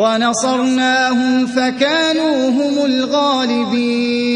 ونصرناهم فكانوا هم الغالبين.